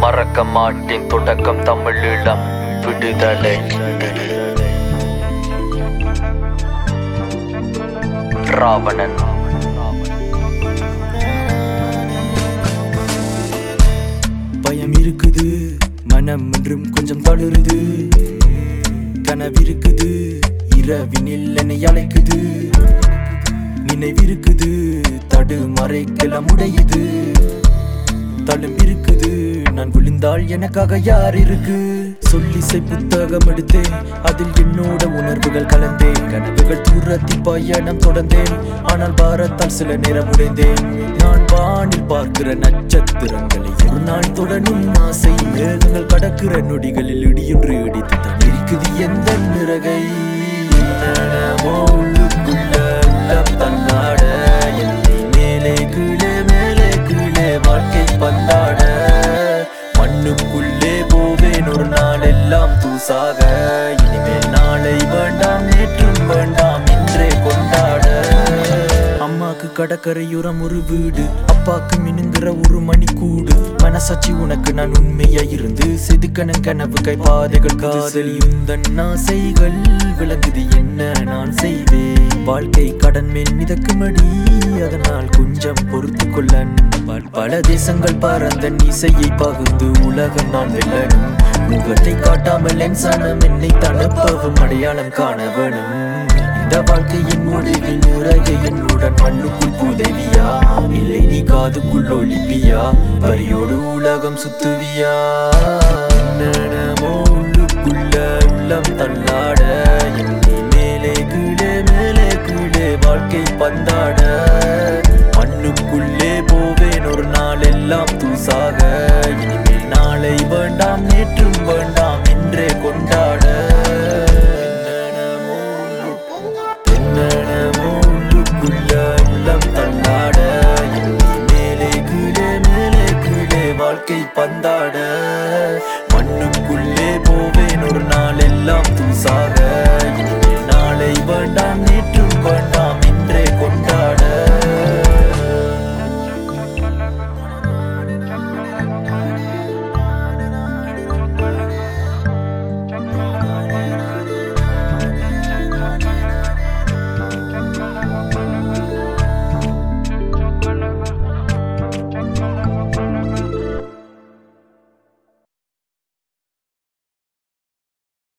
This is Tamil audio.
மறக்க மாட்டேன் தொடக்கம் தமிழீழம் விடுதலை. ராவணன். பயம் இருக்குது மனம் என்றும் கொஞ்சம் தளருது. கனவிருக்குது இரவினில் என்னை அழைக்குது. நினைவிருக்குது தடுமறைக்கெல்லாம் உடையுது தளம் இருக்குது. நான் விழுந்தால் எனக்காக யார் இருக்கு? சொல்லிசை புத்தகம் எடுத்தேன். அதில் என்னோட உணர்வுகள் கலந்தேன். கனவுகள் தூரத்தில் பயணம் தொடர்ந்தேன். ஆனால் பாரத்தால் சில நேரம் உடைந்தேன். நான் வானில் பார்க்கிற நட்சத்திரங்களை ஒரு நாள் தொடரும் ஆசை. மேகங்கள் கடக்கிற நொடிகளில் இடியொன்று இடித்து தான் இருக்குது எந்த நிறகை? புதுசாக இனிமேல் நாளை வேண்டாம் நேற்றும் வேண்டாம் இன்றே கொண்டாட. அம்மாக்கு கடற்கரையுறம் ஒரு வீடு அப்பாக்கு மினுங்கிற ஒரு மணி கூடு மனசாட்சி உனக்கு நான் உண்மையா இருந்து செதுக்கணும் கனவு கை பாதைகள் காதலியும் தன் ஆசைகள் விளங்குது என்ன நான் செய்வேன்? வாழ்க்கை கடன் மேல் மிதக்குமடி அதனால் கொஞ்சம் பொறுத்து கொள்ளன். பல தேசங்கள் பறந்த இசையை பகிர்ந்து உலகம் நான் வெல்லணும். முகத்தை காட்டாமல் என் சனம் என்னை தடுப்பவும் அடையாளம் காண வேணும். இந்த வாழ்க்கையின் முடிவில் நிறைய என்னுடன் மண்ணுக்குள் புதவியா? இல்லை நீ காதுக்குள் ஒளிப்பியா வரியோடு உலகம் சுத்துவியா? என்னென்னமோ உள்ளுக்குள்ள உள்ளம் தள்ளாட என்னை மேலே கீழே மேலே கீழே வாழ்க்கை பந்தாட. ஏற்றும் வேண்டாம் என்றே கொண்டாட. வாழ்க்கை பந்தாட. மண்ணுக்குள்ளே போவேன் ஒரு நாள் எல்லாம் தூசாக. நாளை வேண்டாம் நேற்று வேண்டாம்.